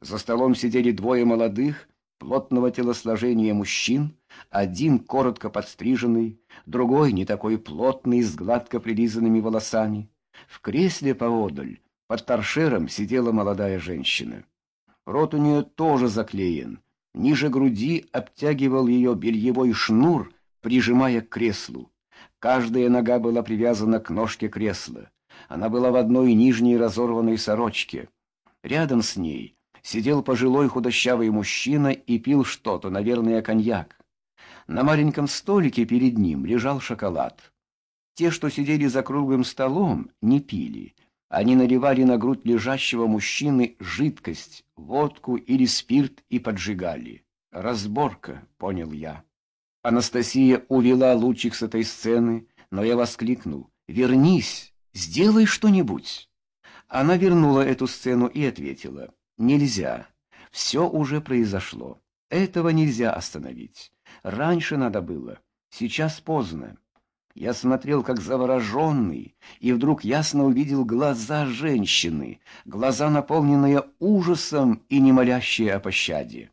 За столом сидели двое молодых, плотного телосложения мужчин, один коротко подстриженный, другой не такой плотный, с гладко прилизанными волосами. В кресле поодаль, под торшером, сидела молодая женщина. Рот у нее тоже заклеен. Ниже груди обтягивал ее бельевой шнур, прижимая к креслу. Каждая нога была привязана к ножке кресла. Она была в одной нижней разорванной сорочке. Рядом с ней сидел пожилой худощавый мужчина и пил что-то, наверное, коньяк. На маленьком столике перед ним лежал шоколад. Те, что сидели за круглым столом, не пили. Они наливали на грудь лежащего мужчины жидкость, водку или спирт и поджигали. «Разборка», — понял я. Анастасия увела лучик с этой сцены, но я воскликнул. «Вернись, сделай что-нибудь». Она вернула эту сцену и ответила. «Нельзя. Все уже произошло. Этого нельзя остановить. Раньше надо было. Сейчас поздно». Я смотрел, как завороженный, и вдруг ясно увидел глаза женщины, глаза, наполненные ужасом и не молящие о пощаде.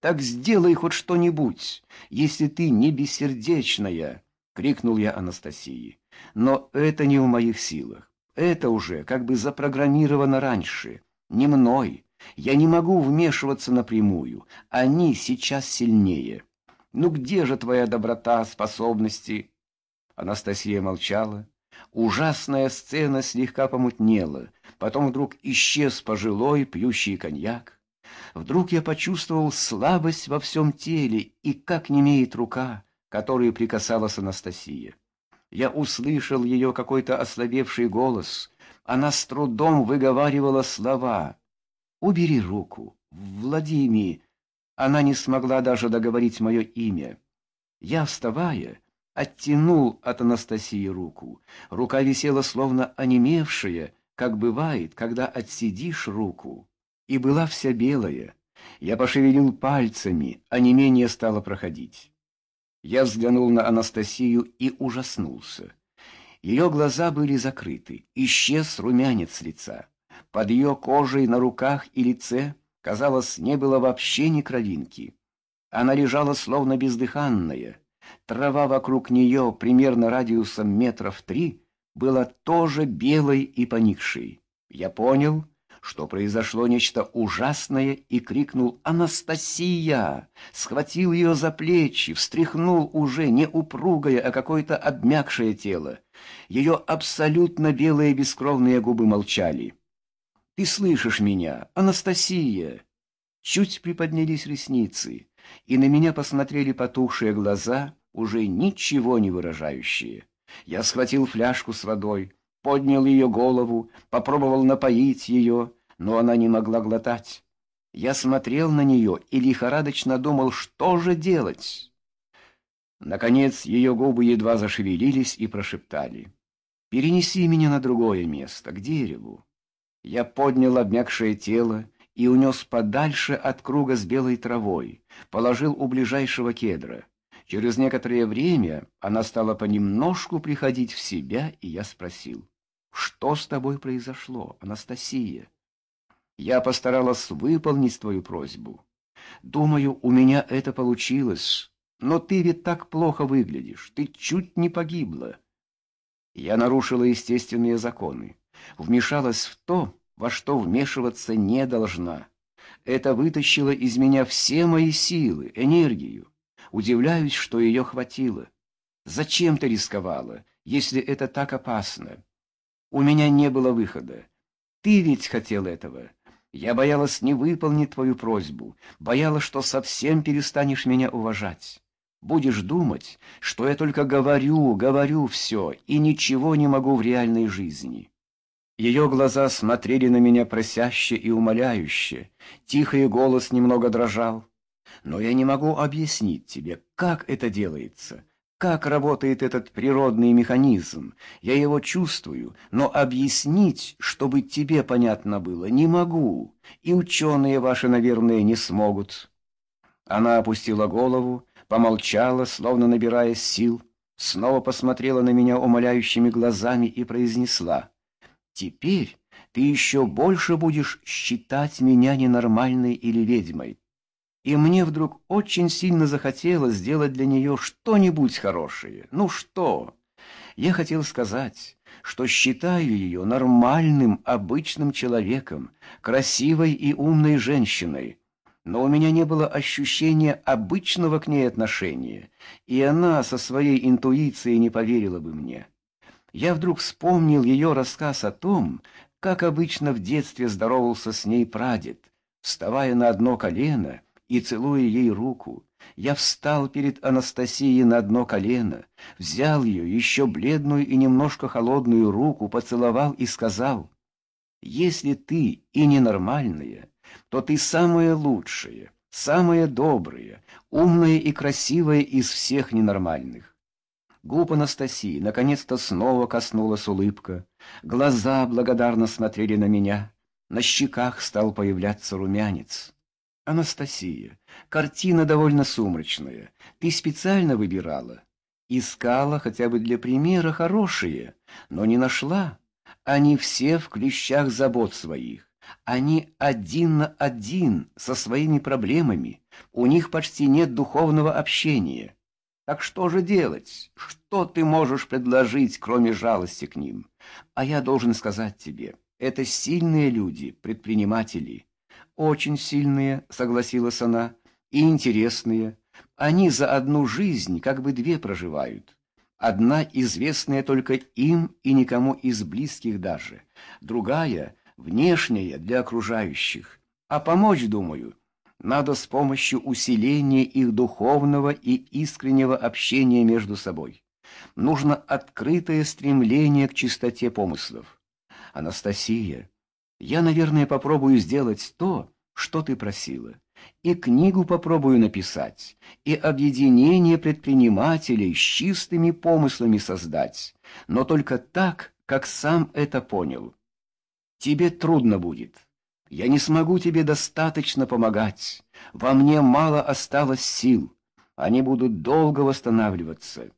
Так сделай хоть что-нибудь, если ты не бессердечная, крикнул я Анастасии. Но это не в моих силах. Это уже как бы запрограммировано раньше, не мной. Я не могу вмешиваться напрямую. Они сейчас сильнее. Ну где же твоя доброта, способности? Анастасия молчала. Ужасная сцена слегка помутнела. Потом вдруг исчез пожилой, пьющий коньяк. Вдруг я почувствовал слабость во всем теле и как немеет рука, которой прикасалась Анастасия. Я услышал ее какой-то ослабевший голос. Она с трудом выговаривала слова. «Убери руку, Владимир!» Она не смогла даже договорить мое имя. Я, вставая, оттянул от Анастасии руку. Рука висела словно онемевшая, как бывает, когда отсидишь руку и была вся белая. Я пошевелил пальцами, а не стало проходить. Я взглянул на Анастасию и ужаснулся. Ее глаза были закрыты, исчез румянец лица. Под ее кожей на руках и лице, казалось, не было вообще ни кровинки. Она лежала словно бездыханная. Трава вокруг нее, примерно радиусом метров три, была тоже белой и поникшей. Я понял, что произошло нечто ужасное, и крикнул «Анастасия!», схватил ее за плечи, встряхнул уже не упругое, а какое-то обмякшее тело. Ее абсолютно белые бескровные губы молчали. «Ты слышишь меня, Анастасия?» Чуть приподнялись ресницы, и на меня посмотрели потухшие глаза, уже ничего не выражающие. Я схватил фляжку с водой, поднял ее голову, попробовал напоить ее, но она не могла глотать. Я смотрел на нее и лихорадочно думал, что же делать. Наконец ее губы едва зашевелились и прошептали. «Перенеси меня на другое место, к дереву». Я поднял обмякшее тело и унес подальше от круга с белой травой, положил у ближайшего кедра. Через некоторое время она стала понемножку приходить в себя, и я спросил, «Что с тобой произошло, Анастасия?» Я постаралась выполнить твою просьбу. Думаю, у меня это получилось. Но ты ведь так плохо выглядишь. Ты чуть не погибла. Я нарушила естественные законы. Вмешалась в то, во что вмешиваться не должна. Это вытащило из меня все мои силы, энергию. Удивляюсь, что ее хватило. Зачем ты рисковала, если это так опасно? У меня не было выхода. Ты ведь хотел этого. Я боялась не выполнить твою просьбу, боялась, что совсем перестанешь меня уважать. Будешь думать, что я только говорю, говорю все, и ничего не могу в реальной жизни». Ее глаза смотрели на меня просяще и умоляюще, тихий голос немного дрожал. «Но я не могу объяснить тебе, как это делается, как работает этот природный механизм? Я его чувствую, но объяснить, чтобы тебе понятно было, не могу, и ученые ваши, наверное, не смогут». Она опустила голову, помолчала, словно набирая сил, снова посмотрела на меня умоляющими глазами и произнесла, «Теперь ты еще больше будешь считать меня ненормальной или ведьмой. И мне вдруг очень сильно захотелось сделать для нее что-нибудь хорошее. Ну что? Я хотел сказать, что считаю ее нормальным, обычным человеком, красивой и умной женщиной. Но у меня не было ощущения обычного к ней отношения, и она со своей интуицией не поверила бы мне. Я вдруг вспомнил ее рассказ о том, как обычно в детстве здоровался с ней прадед, вставая на одно колено и целуя ей руку. Я встал перед Анастасией на одно колено, взял ее, еще бледную и немножко холодную руку, поцеловал и сказал, «Если ты и ненормальная, то ты самая лучшая, самая добрая, умная и красивая из всех ненормальных. Губ Анастасии наконец-то снова коснулась улыбка. Глаза благодарно смотрели на меня. На щеках стал появляться румянец. «Анастасия, картина довольно сумрачная. Ты специально выбирала? Искала хотя бы для примера хорошие, но не нашла. Они все в клещах забот своих. Они один на один со своими проблемами. У них почти нет духовного общения». Так что же делать? Что ты можешь предложить, кроме жалости к ним? А я должен сказать тебе, это сильные люди, предприниматели. Очень сильные, согласилась она, и интересные. Они за одну жизнь как бы две проживают. Одна известная только им и никому из близких даже. Другая — внешняя для окружающих. А помочь, думаю, надо с помощью усиления их духовного и искреннего общения между собой. Нужно открытое стремление к чистоте помыслов. Анастасия, я, наверное, попробую сделать то, что ты просила. И книгу попробую написать, и объединение предпринимателей с чистыми помыслами создать, но только так, как сам это понял. Тебе трудно будет. Я не смогу тебе достаточно помогать. Во мне мало осталось сил. Они будут долго восстанавливаться.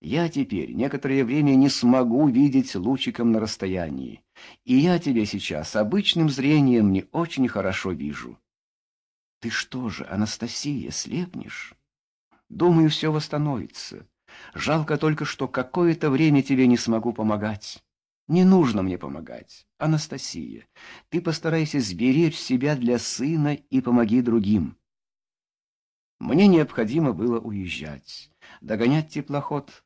Я теперь некоторое время не смогу видеть лучиком на расстоянии. И я тебя сейчас обычным зрением не очень хорошо вижу. Ты что же, Анастасия, слепнешь? Думаю, все восстановится. Жалко только, что какое-то время тебе не смогу помогать. Не нужно мне помогать. Анастасия, ты постарайся сберечь себя для сына и помоги другим. Мне необходимо было уезжать, догонять теплоход.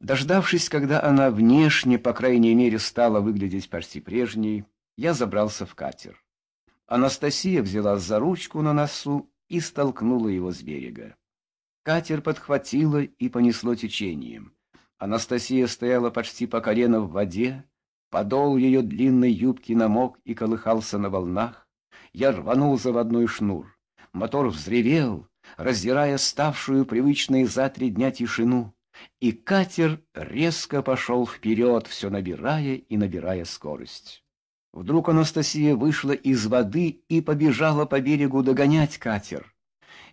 Дождавшись, когда она внешне, по крайней мере, стала выглядеть почти прежней, я забрался в катер. Анастасия взяла за ручку на носу и столкнула его с берега. Катер подхватило и понесло течением. Анастасия стояла почти по колено в воде, подол ее длинной юбки намок и колыхался на волнах. Я рванул заводной шнур. Мотор взревел, раздирая ставшую привычной за три дня тишину, и катер резко пошел вперед, все набирая и набирая скорость. Вдруг Анастасия вышла из воды и побежала по берегу догонять катер.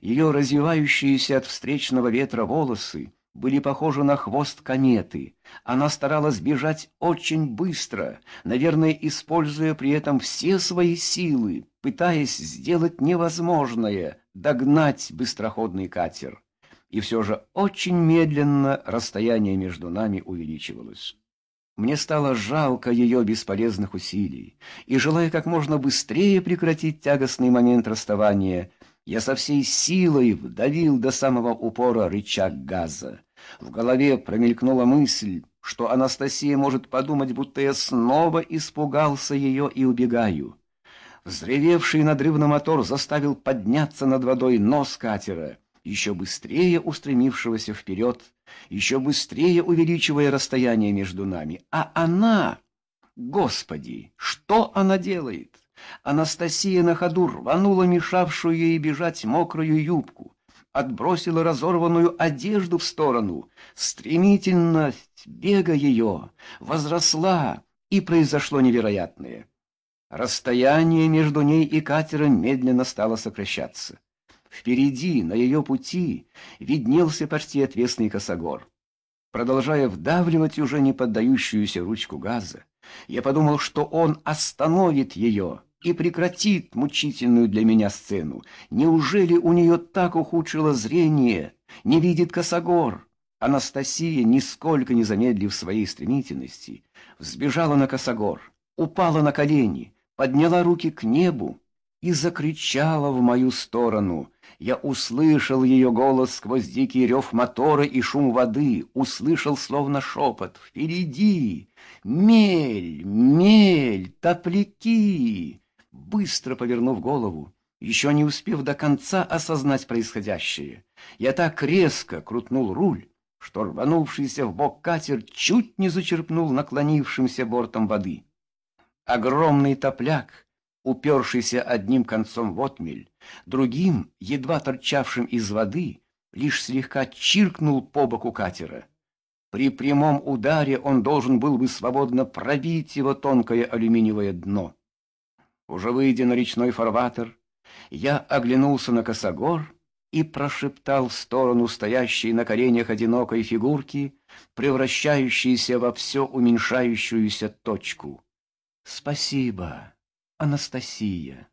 Ее развивающиеся от встречного ветра волосы были похожи на хвост кометы. Она старалась бежать очень быстро, наверное, используя при этом все свои силы, пытаясь сделать невозможное — догнать быстроходный катер. И все же очень медленно расстояние между нами увеличивалось. Мне стало жалко ее бесполезных усилий, и, желая как можно быстрее прекратить тягостный момент расставания, я со всей силой вдавил до самого упора рычаг газа. В голове промелькнула мысль, что Анастасия может подумать, будто я снова испугался ее и убегаю. Взревевший надрывно мотор заставил подняться над водой нос катера, еще быстрее устремившегося вперед, еще быстрее увеличивая расстояние между нами. А она... Господи, что она делает? Анастасия на ходу рванула мешавшую ей бежать мокрую юбку, отбросила разорванную одежду в сторону. Стремительность бега ее возросла, и произошло невероятное. Расстояние между ней и катером медленно стало сокращаться. Впереди, на ее пути, виднелся почти отвесный косогор. Продолжая вдавливать уже не поддающуюся ручку газа, Я подумал, что он остановит ее и прекратит мучительную для меня сцену. Неужели у нее так ухудшило зрение, не видит косогор? Анастасия, нисколько не замедлив своей стремительности, взбежала на косогор, упала на колени, подняла руки к небу и закричала в мою сторону. Я услышал ее голос сквозь дикий рев мотора и шум воды, услышал словно шепот «Впереди! Мель! Мель! Топляки!» Быстро повернув голову, еще не успев до конца осознать происходящее, я так резко крутнул руль, что рванувшийся в бок катер чуть не зачерпнул наклонившимся бортом воды. Огромный топляк, упершийся одним концом в отмель, другим, едва торчавшим из воды, лишь слегка чиркнул по боку катера. При прямом ударе он должен был бы свободно пробить его тонкое алюминиевое дно. Уже выйдя на речной фарватер, я оглянулся на косогор и прошептал в сторону стоящей на коленях одинокой фигурки, превращающейся во все уменьшающуюся точку. «Спасибо, Анастасия».